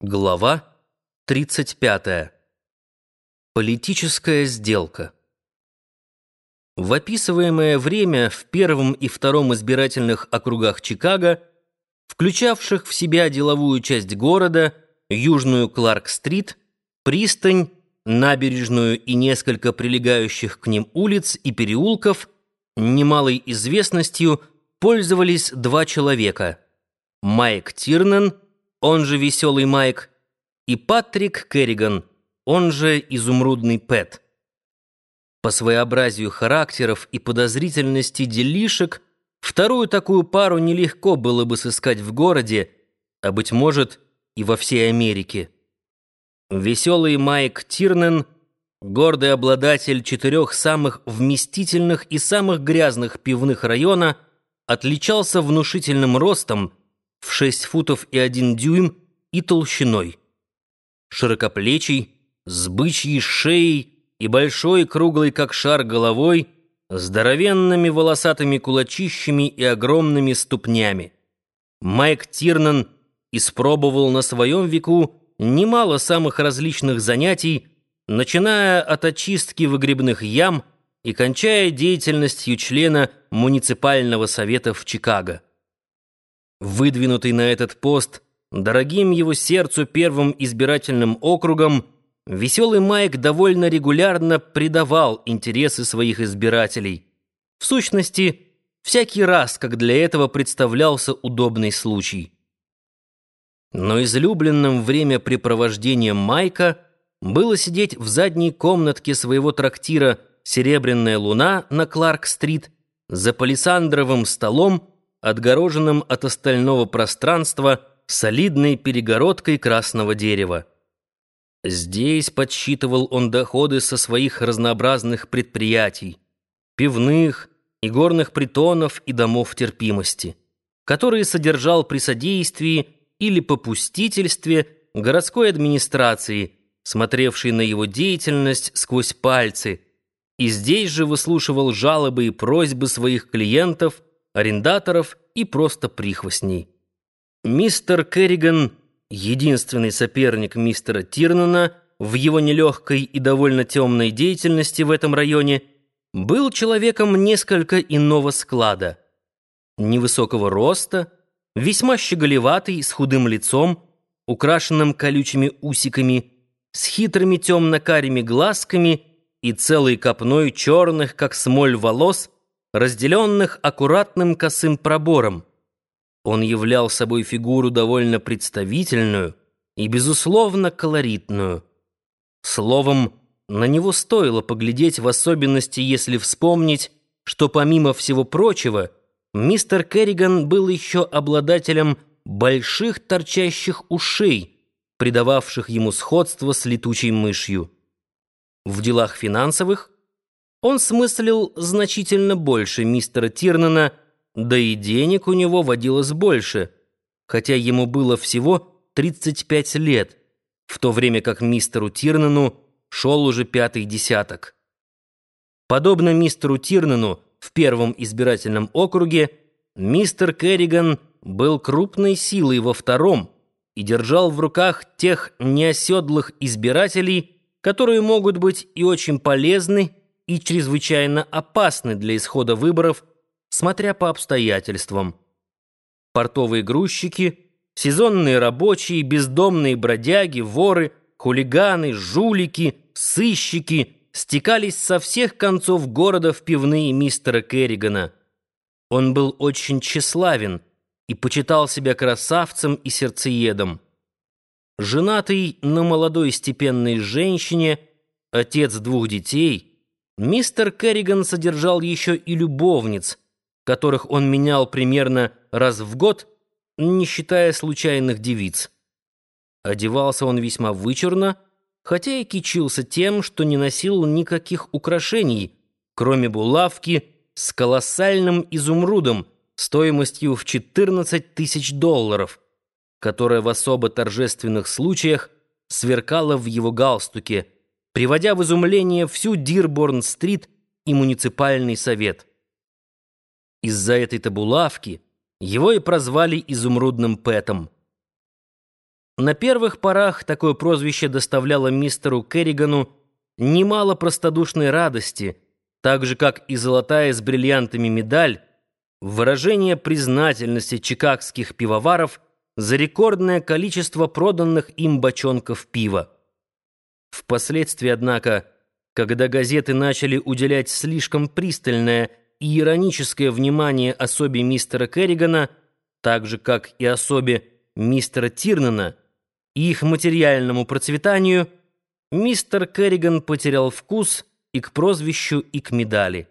Глава 35. Политическая сделка. В описываемое время в первом и втором избирательных округах Чикаго, включавших в себя деловую часть города, южную Кларк-стрит, пристань, набережную и несколько прилегающих к ним улиц и переулков, немалой известностью пользовались два человека – Майк Тирнан – он же Веселый Майк, и Патрик Керриган, он же Изумрудный Пэт. По своеобразию характеров и подозрительности делишек вторую такую пару нелегко было бы сыскать в городе, а, быть может, и во всей Америке. Веселый Майк Тирнен, гордый обладатель четырех самых вместительных и самых грязных пивных района, отличался внушительным ростом, в 6 футов и 1 дюйм и толщиной. Широкоплечий, с бычьей шеей и большой круглой как шар головой, здоровенными волосатыми кулачищами и огромными ступнями. Майк Тирнан испробовал на своем веку немало самых различных занятий, начиная от очистки выгребных ям и кончая деятельностью члена муниципального совета в Чикаго. Выдвинутый на этот пост дорогим его сердцу первым избирательным округом, веселый Майк довольно регулярно предавал интересы своих избирателей. В сущности, всякий раз, как для этого представлялся удобный случай. Но излюбленным времяпрепровождением Майка было сидеть в задней комнатке своего трактира «Серебряная луна» на Кларк-стрит за палисандровым столом отгороженным от остального пространства солидной перегородкой красного дерева. Здесь подсчитывал он доходы со своих разнообразных предприятий, пивных и горных притонов и домов терпимости, которые содержал при содействии или попустительстве городской администрации, смотревшей на его деятельность сквозь пальцы, и здесь же выслушивал жалобы и просьбы своих клиентов – арендаторов и просто прихвостней. Мистер Керриган, единственный соперник мистера Тирнана в его нелегкой и довольно темной деятельности в этом районе, был человеком несколько иного склада. Невысокого роста, весьма щеголеватый, с худым лицом, украшенным колючими усиками, с хитрыми темно-карими глазками и целой копной черных, как смоль, волос — разделенных аккуратным косым пробором. Он являл собой фигуру довольно представительную и, безусловно, колоритную. Словом, на него стоило поглядеть, в особенности, если вспомнить, что, помимо всего прочего, мистер Керриган был еще обладателем больших торчащих ушей, придававших ему сходство с летучей мышью. В делах финансовых – он смыслил значительно больше мистера Тирнана, да и денег у него водилось больше, хотя ему было всего 35 лет, в то время как мистеру Тирнану шел уже пятый десяток. Подобно мистеру Тирнану в первом избирательном округе, мистер Керриган был крупной силой во втором и держал в руках тех неоседлых избирателей, которые могут быть и очень полезны, и чрезвычайно опасны для исхода выборов, смотря по обстоятельствам. Портовые грузчики, сезонные рабочие, бездомные бродяги, воры, хулиганы, жулики, сыщики стекались со всех концов города в пивные мистера Керригана. Он был очень тщеславен и почитал себя красавцем и сердцеедом. Женатый на молодой степенной женщине, отец двух детей — Мистер Керриган содержал еще и любовниц, которых он менял примерно раз в год, не считая случайных девиц. Одевался он весьма вычурно, хотя и кичился тем, что не носил никаких украшений, кроме булавки с колоссальным изумрудом стоимостью в 14 тысяч долларов, которая в особо торжественных случаях сверкала в его галстуке – приводя в изумление всю Дирборн-стрит и муниципальный совет. Из-за этой табулавки его и прозвали изумрудным Пэтом. На первых порах такое прозвище доставляло мистеру Керригану немало простодушной радости, так же, как и золотая с бриллиантами медаль, выражение признательности чикагских пивоваров за рекордное количество проданных им бочонков пива. Впоследствии, однако, когда газеты начали уделять слишком пристальное и ироническое внимание особе мистера Керригана, так же, как и особе мистера Тирнана, и их материальному процветанию, мистер Керриган потерял вкус и к прозвищу, и к медали.